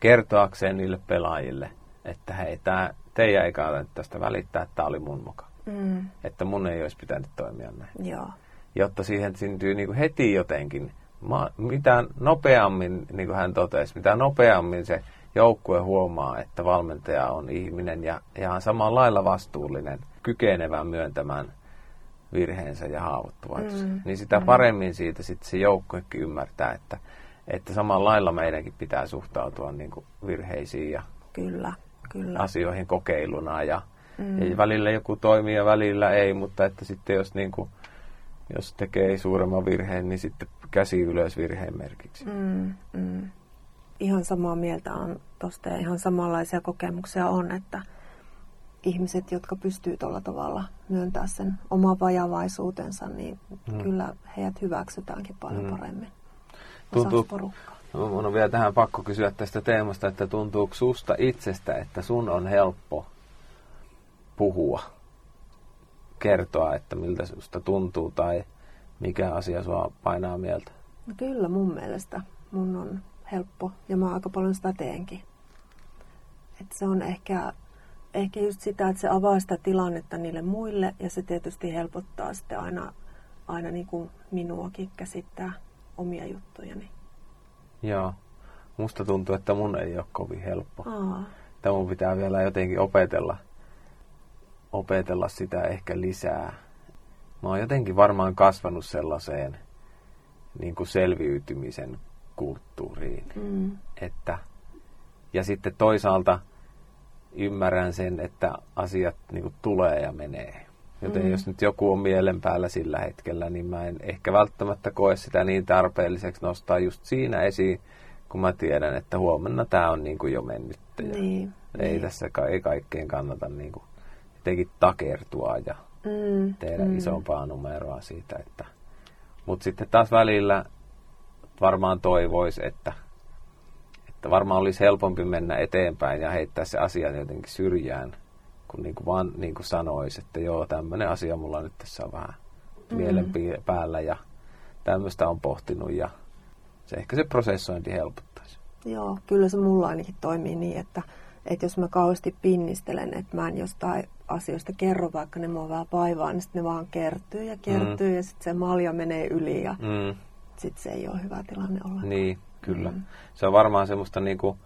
kertoakseen niille pelaajille, että hei, tää, teidän ei kannata tästä välittää, että tämä oli mun mukaan. Mm. Että mun ei olisi pitänyt toimia näin. Joo. Jotta siihen syntyy niin kuin heti jotenkin, mitä nopeammin, niin kuin hän totesi, mitä nopeammin se joukkue huomaa, että valmentaja on ihminen ja ihan samalla lailla vastuullinen, kykenevä myöntämään virheensä ja haavoittuvaisuus, mm. niin sitä mm. paremmin siitä sitten se joukkuekin ymmärtää, että, että samalla lailla meidänkin pitää suhtautua niin kuin virheisiin ja kyllä, kyllä. asioihin kokeiluna ja Mm. Ja välillä joku toimii ja välillä ei, mutta että sitten jos, niin kuin, jos tekee suuremman virheen, niin sitten käsi ylös virheen merkiksi. Mm, mm. Ihan samaa mieltä on tuosta ja ihan samanlaisia kokemuksia on, että ihmiset, jotka pystyy tuolla tavalla myöntää sen oma vajavaisuutensa, niin mm. kyllä heidät hyväksytäänkin paljon mm. paremmin. Tuntuu, no, mun on vielä tähän pakko kysyä tästä teemasta, että tuntuuko susta itsestä, että sun on helppo puhua, kertoa, että miltä susta tuntuu tai mikä asia sua painaa mieltä? No kyllä mun mielestä mun on helppo ja mä aika paljon sitä teenkin. Et se on ehkä, ehkä just sitä, että se avaa sitä tilannetta niille muille ja se tietysti helpottaa sitten aina, aina niin kuin minuakin käsittää omia juttujani. Joo. Musta tuntuu, että mun ei ole kovin helppo. Aa. Että mun pitää vielä jotenkin opetella – opetella sitä ehkä lisää. Mä oon jotenkin varmaan kasvanut sellaiseen niin kuin selviytymisen kulttuuriin. Mm. Että, ja sitten toisaalta ymmärrän sen, että asiat niin kuin tulee ja menee. Joten mm. jos nyt joku on mielen päällä sillä hetkellä, niin mä en ehkä välttämättä koe sitä niin tarpeelliseksi nostaa just siinä esiin, kun mä tiedän, että huomenna tämä on niin kuin jo mennyt. Niin, ei niin. tässä ei kaikkeen kannata niin kuin jotenkin takertua ja mm, tehdä mm. isompaa numeroa siitä. Että. Mutta sitten taas välillä varmaan toivoisi, että, että varmaan olisi helpompi mennä eteenpäin ja heittää se asia jotenkin syrjään, kun niin kuin vaan niin kuin sanoisi, että joo, tämmöinen asia mulla nyt tässä on vähän mm. mielen päällä ja tämmöistä on pohtinut ja se ehkä se prosessointi helpottaisi. Joo, kyllä se mulla ainakin toimii niin, että, että jos mä kauheasti pinnistelen, että mä en jostain asioista kerro, vaikka ne mua vähän vaivaa, niin sitten ne vaan kertyy ja kertyy mm. ja sitten se malja menee yli ja mm. Sitten se ei ole hyvä tilanne olla. Niin, kyllä. Mm. Se on varmaan semmoista niinku,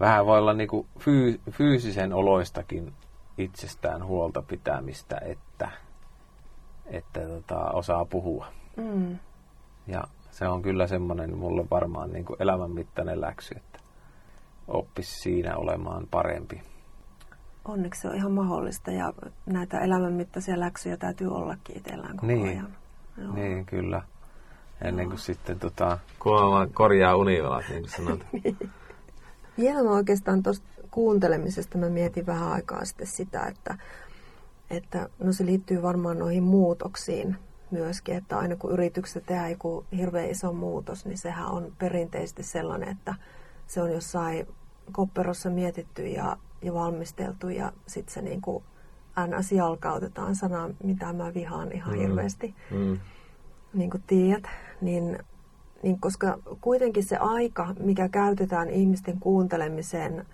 vähän voi olla niinku fyy, fyysisen oloistakin itsestään huolta pitämistä, että, että tota, osaa puhua. Mm. Ja se on kyllä semmoinen mulle varmaan niinku elämänmittainen läksy, että oppisi siinä olemaan parempi onneksi se on ihan mahdollista ja näitä elämänmittaisia läksyjä täytyy ollakin itsellään koko Niin. ajan. Joo. Niin, kyllä. Ennen kuin sitten tota, kuolema korjaa univelat, niin kuin sanotaan. [LAUGHS] Vielä mä oikeastaan tuosta kuuntelemisesta mä mietin vähän aikaa sitten sitä, että, että no se liittyy varmaan noihin muutoksiin myöskin, että aina kun yrityksessä tehdään joku hirveän iso muutos, niin sehän on perinteisesti sellainen, että se on jossain kopperossa mietitty ja, ja valmisteltu ja sitten se niin kuin ns. jalkautetaan sana, mitä mä vihaan ihan Mm. hirveästi Mm. Niin kuin tiedät, niin, niin koska kuitenkin se aika, mikä käytetään ihmisten kuuntelemiseen,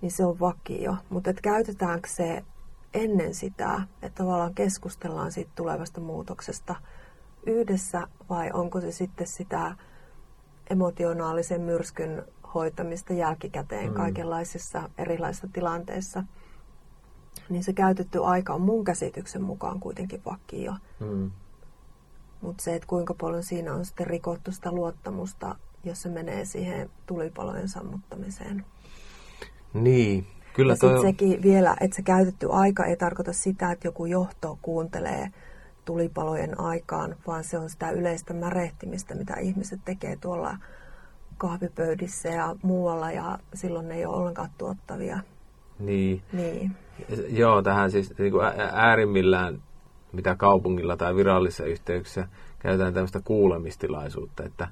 niin se on vakio. Mutta et käytetäänkö se ennen sitä, että tavallaan keskustellaan siitä tulevasta muutoksesta yhdessä, vai onko se sitten sitä emotionaalisen myrskyn hoitamista jälkikäteen Mm. kaikenlaisissa erilaisissa tilanteissa, niin se käytetty aika on mun käsityksen mukaan kuitenkin vakio. Mm. Mutta se, että kuinka paljon siinä on sitten rikottu sitä luottamusta, jos se menee siihen tulipalojen sammuttamiseen. Niin, kyllä ja toi sekin vielä, että se käytetty aika ei tarkoita sitä, että joku johto kuuntelee tulipalojen aikaan, vaan se on sitä yleistä märehtimistä, mitä ihmiset tekee tuolla kahvipöydissä ja muualla, ja silloin ne ei ole ollenkaan tuottavia. Niin. Niin, Joo, tähän siis niin kuin äärimmillään, mitä kaupungilla tai virallisissa yhteyksissä käytetään tämmöistä kuulemistilaisuutta, että,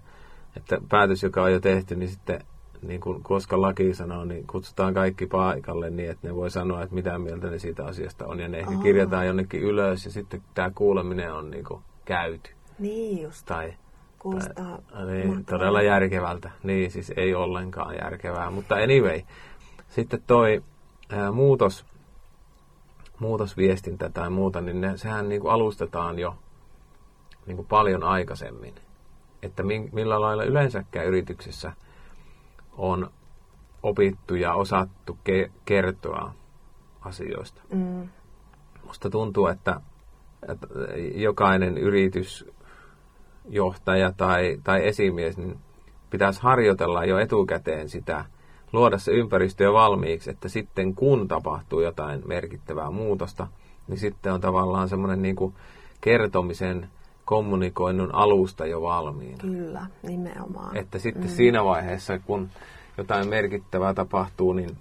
että päätös, joka on jo tehty, niin sitten niin kuin, koska laki sanoo, niin kutsutaan kaikki paikalle niin, että ne voi sanoa, että mitä mieltä ne siitä asiasta on, ja ne ehkä Aa. kirjataan jonnekin ylös, ja sitten tämä kuuleminen on niin kuin käyty. niin just. Tai, Kuulostaa tai niin, todella järkevältä. Niin, siis ei ollenkaan järkevää. Mutta anyway, sitten toi ää, muutos, muutosviestintä tai muuta, niin ne, sehän niin kuin alustetaan jo niin kuin paljon aikaisemmin. Että mi, millä lailla yleensäkään yrityksessä on opittu ja osattu ke, kertoa asioista. Mm, Musta tuntuu, että, että jokainen yritysjohtaja tai, tai esimies niin pitäisi harjoitella jo etukäteen sitä, luoda se ympäristö jo valmiiksi, että sitten kun tapahtuu jotain merkittävää muutosta, niin sitten on tavallaan semmoinen niin kuin kertomisen, kommunikoinnin alusta jo valmiina. kyllä, nimenomaan. Että sitten mm. siinä vaiheessa, kun jotain merkittävää tapahtuu, niin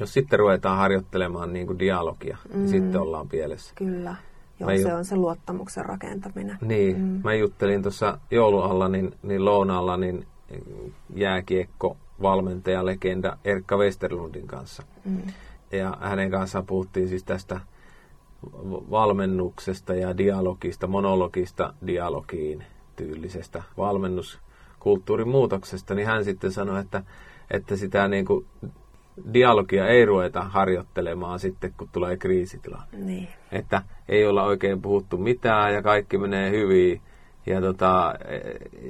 jos sitten ruvetaan harjoittelemaan niin kuin dialogia, mm. niin sitten ollaan pielessä. Kyllä. Joo, Mä se ju- on se luottamuksen rakentaminen. Niin, mm. mä juttelin tuossa joulualla, niin, niin lounaalla, niin jääkiekko valmentaja, legenda Erkka Westerlundin kanssa. Mm. Ja hänen kanssaan puhuttiin siis tästä valmennuksesta ja dialogista, monologista dialogiin tyylisestä valmennuskulttuurin muutoksesta, niin hän sitten sanoi, että, että sitä niin kuin dialogia ei ruveta harjoittelemaan sitten, kun tulee kriisitilanne. Niin. Että ei olla oikein puhuttu mitään ja kaikki menee hyvin ja tota,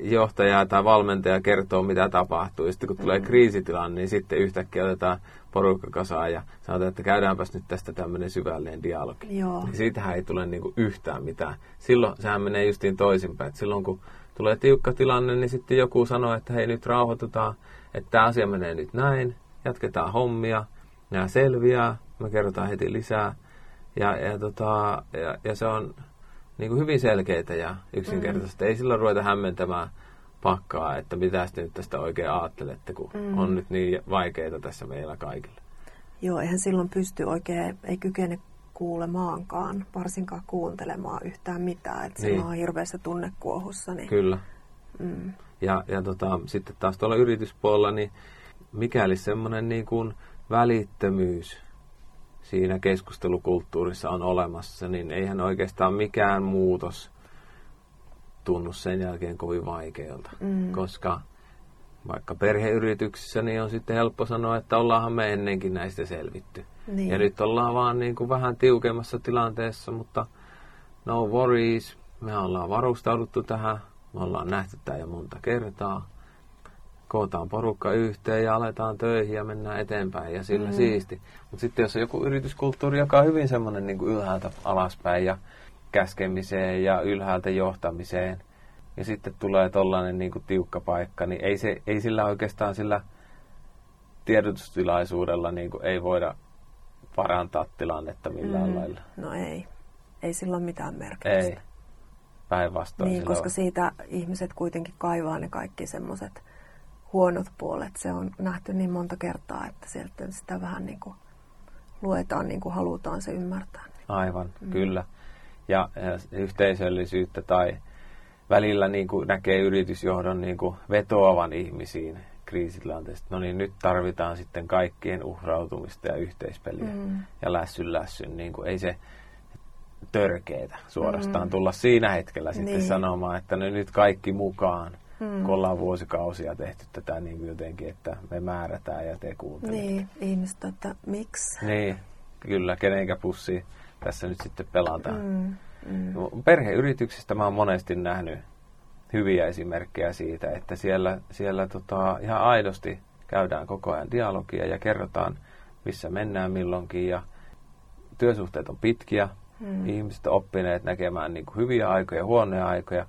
johtaja tai valmentaja kertoo, mitä tapahtuu. Ja sitten kun tulee kriisitilanne, niin sitten yhtäkkiä otetaan porukka kasaan ja sanotaan, että käydäänpäs nyt tästä tämmöinen syvällinen dialogi. Joo. Niin siitähän ei tule niinku yhtään mitään. Silloin sehän menee justiin toisinpäin. Että silloin kun tulee tiukka tilanne, niin sitten joku sanoo, että hei nyt rauhoitutaan, että tämä asia menee nyt näin, jatketaan hommia, nämä selviää, me kerrotaan heti lisää. Ja, ja, tota, ja, ja se on niin kuin hyvin selkeitä ja yksinkertaista. Mm. Ei silloin ruveta hämmentämään pakkaa, että mitä te nyt tästä oikein ajattelette, kun mm. on nyt niin vaikeita tässä meillä kaikilla. Joo, eihän silloin pysty oikein, ei kykene kuulemaankaan, varsinkaan kuuntelemaan yhtään mitään. Että Niin. niin. on hirveässä tunnekuohussa. Niin, Kyllä. Mm, Ja, ja tota, sitten taas tuolla yrityspuolella, niin mikäli semmoinen niin kuin välittömyys siinä keskustelukulttuurissa on olemassa, niin eihän oikeastaan mikään muutos tunnu sen jälkeen kovin vaikealta. Mm. Koska vaikka perheyrityksissä, niin on sitten helppo sanoa, että ollaanhan me ennenkin näistä selvitty. niin. Ja nyt ollaan vaan niin kuin vähän tiukemmassa tilanteessa, mutta no worries, me ollaan varustauduttu tähän, me ollaan nähty tämä jo monta kertaa. Kootaan porukka yhteen ja aletaan töihin ja mennään eteenpäin ja sillä mm. siisti. Mutta sitten jos on joku yrityskulttuuri, joka on hyvin semmoinen niin kuin ylhäältä alaspäin ja käskemiseen ja ylhäältä johtamiseen, ja sitten tulee tollainen niin kuin tiukka paikka, niin ei, se, ei sillä oikeastaan sillä tiedotustilaisuudella niin kuin ei voida parantaa tilannetta millään Mm. lailla. No ei. Ei sillä ole mitään merkitystä. Ei. Päinvastoin. Niin, koska on- siitä ihmiset kuitenkin kaivaa ne kaikki semmoiset huonot puolet. Se on nähty niin monta kertaa, että sieltä sitä vähän niin kuin luetaan niin kuin halutaan se ymmärtää. Aivan, mm. kyllä. Ja, ja yhteisöllisyyttä tai välillä niin kuin näkee yritysjohdon niin kuin vetoavan ihmisiin kriisitilanteesta. No niin, nyt tarvitaan sitten kaikkien uhrautumista ja yhteispeliä. Mm. Ja lässyn lässyn, niin kuin ei se törkeetä suorastaan Mm. tulla siinä hetkellä sitten Niin. sanomaan, että no nyt kaikki mukaan, Mm. kun ollaan vuosikausia tehty tätä niin kuin jotenkin, että me määrätään ja te kuuntelette. Niin, ihmiset, että miksi? Niin, kyllä, kenenkä pussi tässä nyt sitten pelataan. Mm, mm. No, Perheyrityksistä mä oon monesti nähnyt hyviä esimerkkejä siitä, että siellä, siellä tota, ihan aidosti käydään koko ajan dialogia ja kerrotaan, missä mennään milloinkin. Ja työsuhteet on pitkiä, Mm. ihmiset on oppineet näkemään niin kuin hyviä aikoja ja huonoja aikoja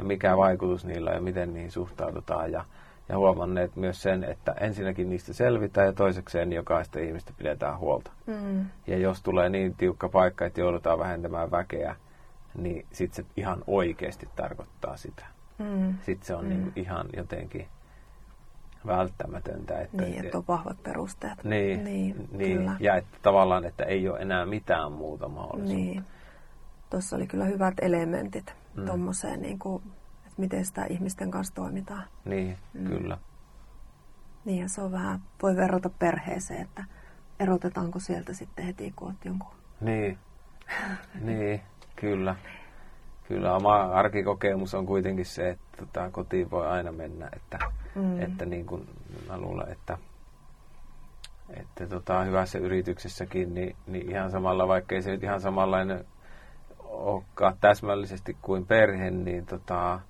ja mikä vaikutus niillä on ja miten niihin suhtaudutaan. Ja, ja huomanneet myös sen, että ensinnäkin niistä selvitään ja toisekseen jokaista ihmistä pidetään huolta. Mm. Ja jos tulee niin tiukka paikka, että joudutaan vähentämään väkeä, niin sitten se ihan oikeasti tarkoittaa sitä. Mm. Sitten se on Mm. niin ihan jotenkin välttämätöntä. Että, Niin, että on vahvat perusteet. niin, niin, niin, kyllä. ja että tavallaan, että ei ole enää mitään muuta mahdollisuutta. Niin. Tuossa oli kyllä hyvät elementit Mm. mm. tuommoiseen, niin kuin, että miten sitä ihmisten kanssa toimitaan. Niin, Mm. kyllä. Niin ja se on vähän, voi verrata perheeseen, että erotetaanko sieltä sitten heti, kun olet jonkun. Niin, [LAUGHS] niin, kyllä. Kyllä oma arkikokemus on kuitenkin se, että tota, kotiin voi aina mennä, että, Mm. että niin kuin mä luulen, että, että tota, hyvässä yrityksessäkin, niin, niin ihan samalla, vaikka ei se nyt ihan samanlainen olekaan täsmällisesti kuin perhe, niin tota,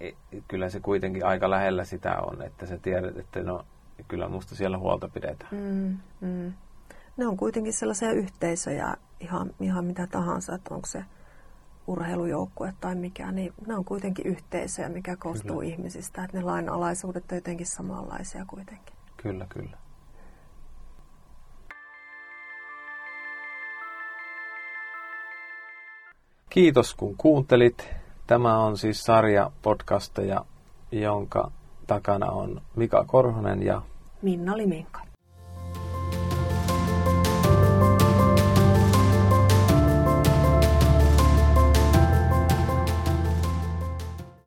e- kyllä se kuitenkin aika lähellä sitä on, että sä tiedät, että no, kyllä musta siellä huolta pidetään. Mm, mm. Ne on kuitenkin sellaisia yhteisöjä, ihan, ihan mitä tahansa, että onko se urheilujoukkue tai mikä, niin ne on kuitenkin yhteisöjä, mikä koostuu Kyllä. ihmisistä, että ne lainalaisuudet on jotenkin samanlaisia kuitenkin. Kyllä, kyllä. Kiitos kun kuuntelit. Tämä on siis sarja podcasteja, jonka takana on Mika Korhonen ja Minna Liminka.